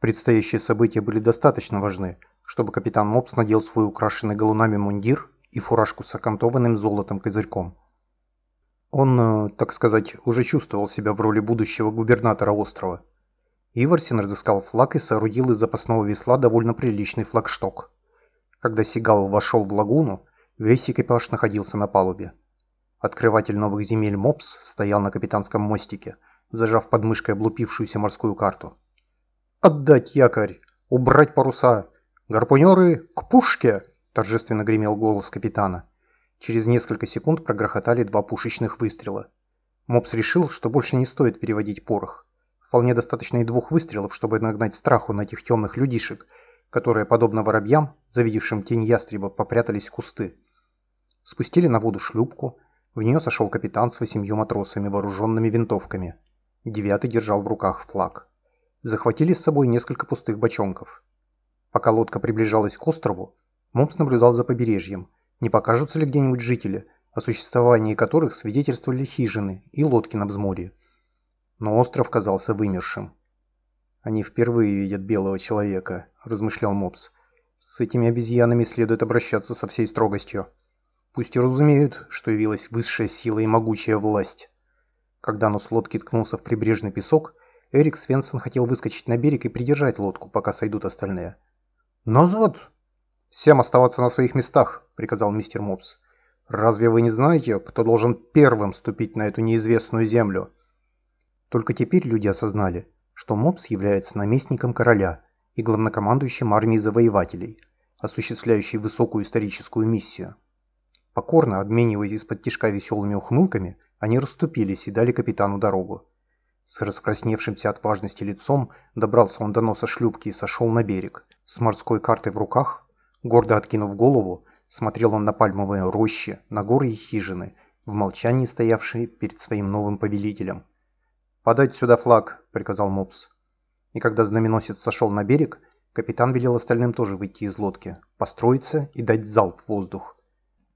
Предстоящие события были достаточно важны, чтобы капитан Мопс надел свой украшенный галунами мундир и фуражку с окантованным золотом козырьком. Он, э, так сказать, уже чувствовал себя в роли будущего губернатора острова. Иварсин разыскал флаг и соорудил из запасного весла довольно приличный флагшток. Когда Сигал вошел в лагуну, весь экипаж находился на палубе. Открыватель новых земель Мопс стоял на капитанском мостике, зажав под мышкой облупившуюся морскую карту. «Отдать якорь! Убрать паруса! Гарпунеры, к пушке!» – торжественно гремел голос капитана. Через несколько секунд прогрохотали два пушечных выстрела. Мопс решил, что больше не стоит переводить порох. Вполне достаточно и двух выстрелов, чтобы нагнать страху на этих темных людишек, которые, подобно воробьям, завидевшим тень ястреба, попрятались в кусты. Спустили на воду шлюпку, в нее сошел капитан с восемью матросами, вооруженными винтовками. Девятый держал в руках флаг. Захватили с собой несколько пустых бочонков. Пока лодка приближалась к острову, Момс наблюдал за побережьем, не покажутся ли где-нибудь жители, о существовании которых свидетельствовали хижины и лодки на взморье. Но остров казался вымершим. «Они впервые видят белого человека», – размышлял Мопс. «С этими обезьянами следует обращаться со всей строгостью. Пусть и разумеют, что явилась высшая сила и могучая власть». Когда нос лодки ткнулся в прибрежный песок, Эрик Свенсон хотел выскочить на берег и придержать лодку, пока сойдут остальные. «Назад!» «Всем оставаться на своих местах», — приказал мистер Мопс. «Разве вы не знаете, кто должен первым ступить на эту неизвестную землю?» Только теперь люди осознали, что Мопс является наместником короля и главнокомандующим армией завоевателей, осуществляющей высокую историческую миссию. Покорно обмениваясь из-под тишка веселыми ухмылками, они расступились и дали капитану дорогу. С раскрасневшимся от важности лицом добрался он до носа шлюпки и сошел на берег. С морской картой в руках, гордо откинув голову, смотрел он на пальмовые рощи, на горы и хижины, в молчании стоявшие перед своим новым повелителем. «Подать сюда флаг», — приказал Мопс. И когда знаменосец сошел на берег, капитан велел остальным тоже выйти из лодки, построиться и дать залп в воздух.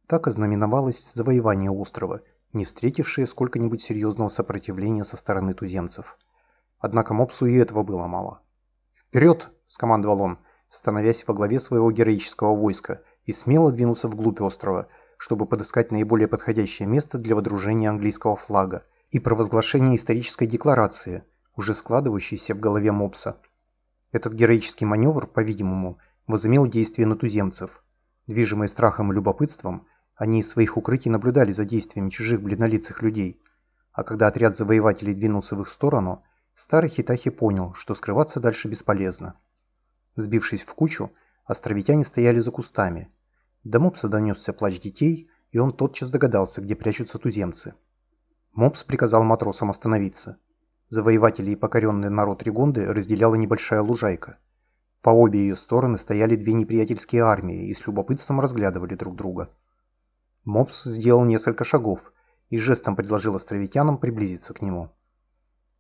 Так ознаменовалось завоевание острова — не встретившие сколько-нибудь серьезного сопротивления со стороны туземцев. Однако Мопсу и этого было мало. «Вперед!» – скомандовал он, становясь во главе своего героического войска, и смело двинулся вглубь острова, чтобы подыскать наиболее подходящее место для водружения английского флага и провозглашения исторической декларации, уже складывающейся в голове Мопса. Этот героический маневр, по-видимому, возымел действие на туземцев. Движимые страхом и любопытством, они из своих укрытий наблюдали за действиями чужих бледнолицых людей. А когда отряд завоевателей двинулся в их сторону, старый Хитахи понял, что скрываться дальше бесполезно. Сбившись в кучу, островитяне стояли за кустами. До Мопса донесся плач детей, и он тотчас догадался, где прячутся туземцы. Мопс приказал матросам остановиться. Завоеватели и покоренный народ Ригонды разделяла небольшая лужайка. По обе ее стороны стояли две неприятельские армии и с любопытством разглядывали друг друга. Мопс сделал несколько шагов и жестом предложил островитянам приблизиться к нему.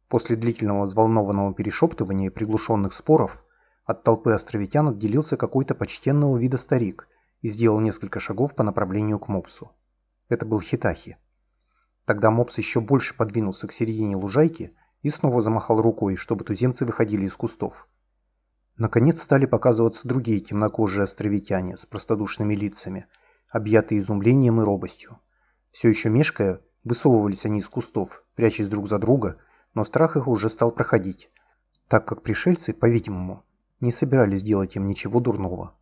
После длительного взволнованного перешептывания и приглушенных споров от толпы островитян отделился какой-то почтенного вида старик и сделал несколько шагов по направлению к Мопсу. Это был Хитахи. Тогда Мопс еще больше подвинулся к середине лужайки и снова замахал рукой, чтобы туземцы выходили из кустов. Наконец стали показываться другие темнокожие островитяне с простодушными лицами – объятые изумлением и робостью. Все еще мешкая, высовывались они из кустов, прячась друг за друга, но страх их уже стал проходить, так как пришельцы, по-видимому, не собирались делать им ничего дурного.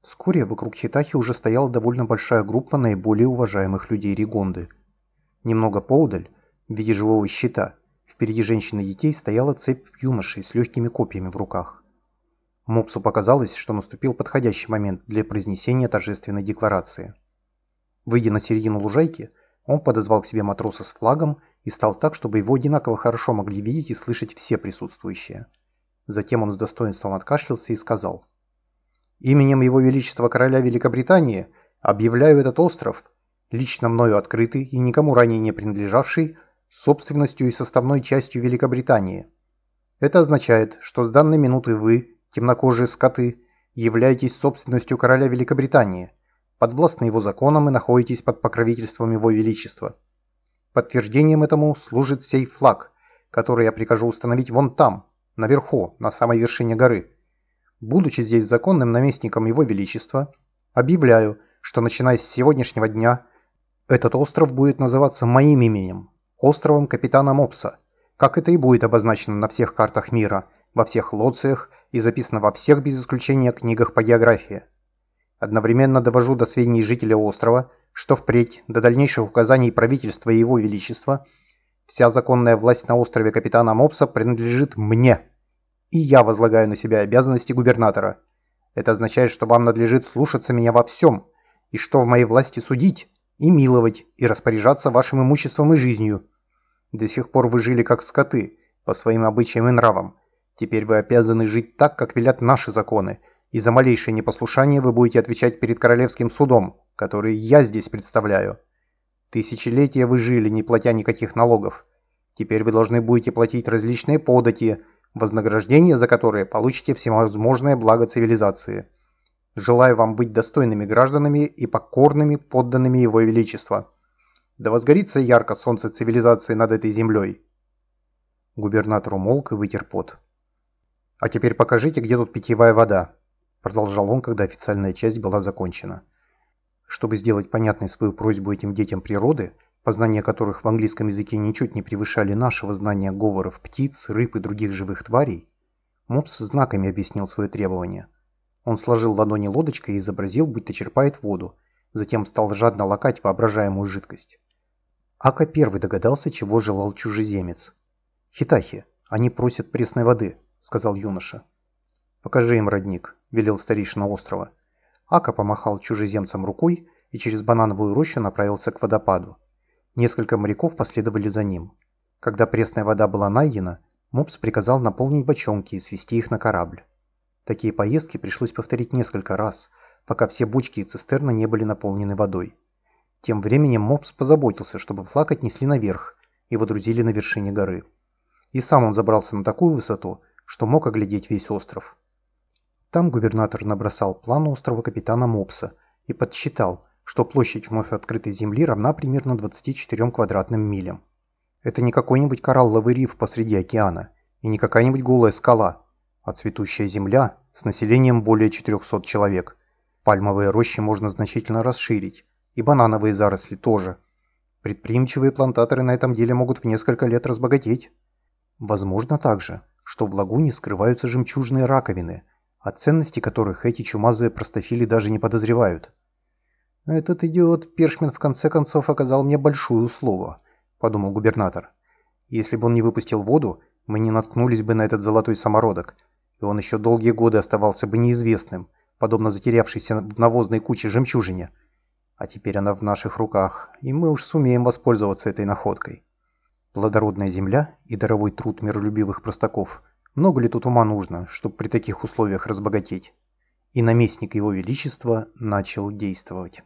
Вскоре вокруг Хитахи уже стояла довольно большая группа наиболее уважаемых людей Ригонды. Немного поодаль, в виде живого щита, впереди женщин и детей стояла цепь юношей с легкими копьями в руках. Мопсу показалось, что наступил подходящий момент для произнесения торжественной декларации. Выйдя на середину лужайки, он подозвал к себе матроса с флагом и стал так, чтобы его одинаково хорошо могли видеть и слышать все присутствующие. Затем он с достоинством откашлялся и сказал. «Именем Его Величества Короля Великобритании объявляю этот остров, лично мною открытый и никому ранее не принадлежавший, собственностью и составной частью Великобритании. Это означает, что с данной минуты вы, темнокожие скоты, являетесь собственностью короля Великобритании, подвластны его законам и находитесь под покровительством его величества. Подтверждением этому служит сей флаг, который я прикажу установить вон там, наверху, на самой вершине горы. Будучи здесь законным наместником Его Величества, объявляю, что начиная с сегодняшнего дня этот остров будет называться моим именем, островом капитана Мопса, как это и будет обозначено на всех картах мира, во всех лоциях и записано во всех без исключения книгах по географии. Одновременно довожу до сведений жителя острова, что впредь, до дальнейших указаний правительства и его величества, вся законная власть на острове капитана Мопса принадлежит мне, и я возлагаю на себя обязанности губернатора. Это означает, что вам надлежит слушаться меня во всем, и что в моей власти судить, и миловать, и распоряжаться вашим имуществом и жизнью. До сих пор вы жили как скоты, по своим обычаям и нравам. Теперь вы обязаны жить так, как велят наши законы, и за малейшее непослушание вы будете отвечать перед королевским судом, который я здесь представляю. Тысячелетия вы жили, не платя никаких налогов. Теперь вы должны будете платить различные подати, вознаграждение за которые получите всевозможное благо цивилизации. Желаю вам быть достойными гражданами и покорными подданными Его Величества. Да возгорится ярко солнце цивилизации над этой землей. Губернатор умолк и вытер пот. «А теперь покажите, где тут питьевая вода», – продолжал он, когда официальная часть была закончена. Чтобы сделать понятной свою просьбу этим детям природы, познания которых в английском языке ничуть не превышали нашего знания говоров птиц, рыб и других живых тварей, Мопс знаками объяснил свое требование. Он сложил ладони лодочкой и изобразил, будто черпает воду, затем стал жадно лакать воображаемую жидкость. Ака первый догадался, чего желал чужеземец. «Хитахи, они просят пресной воды», — сказал юноша. «Покажи им родник», — велел старейшина острова. Ака помахал чужеземцам рукой и через банановую рощу направился к водопаду. Несколько моряков последовали за ним. Когда пресная вода была найдена, Мопс приказал наполнить бочонки и свести их на корабль. Такие поездки пришлось повторить несколько раз, пока все бочки и цистерны не были наполнены водой. Тем временем Мопс позаботился, чтобы флаг отнесли наверх и водрузили на вершине горы. И сам он забрался на такую высоту, что мог оглядеть весь остров. Там губернатор набросал план острова капитана Мопса и подсчитал, что площадь вновь открытой земли равна примерно 24 квадратным милям. Это не какой-нибудь коралловый риф посреди океана и не какая-нибудь голая скала, а цветущая земля с населением более 400 человек. Пальмовые рощи можно значительно расширить, и банановые заросли тоже. Предприимчивые плантаторы на этом деле могут в несколько лет разбогатеть. Возможно также, что в лагуне скрываются жемчужные раковины, о ценности которых эти чумазые простофили даже не подозревают. «Этот идиот Першмин в конце концов оказал мне большую услугу», – подумал губернатор. «Если бы он не выпустил воду, мы не наткнулись бы на этот золотой самородок, и он еще долгие годы оставался бы неизвестным, подобно затерявшейся в навозной куче жемчужине. А теперь она в наших руках, и мы уж сумеем воспользоваться этой находкой. Плодородная земля и даровой труд миролюбивых простаков. Много ли тут ума нужно, чтобы при таких условиях разбогатеть? И наместник его величества начал действовать.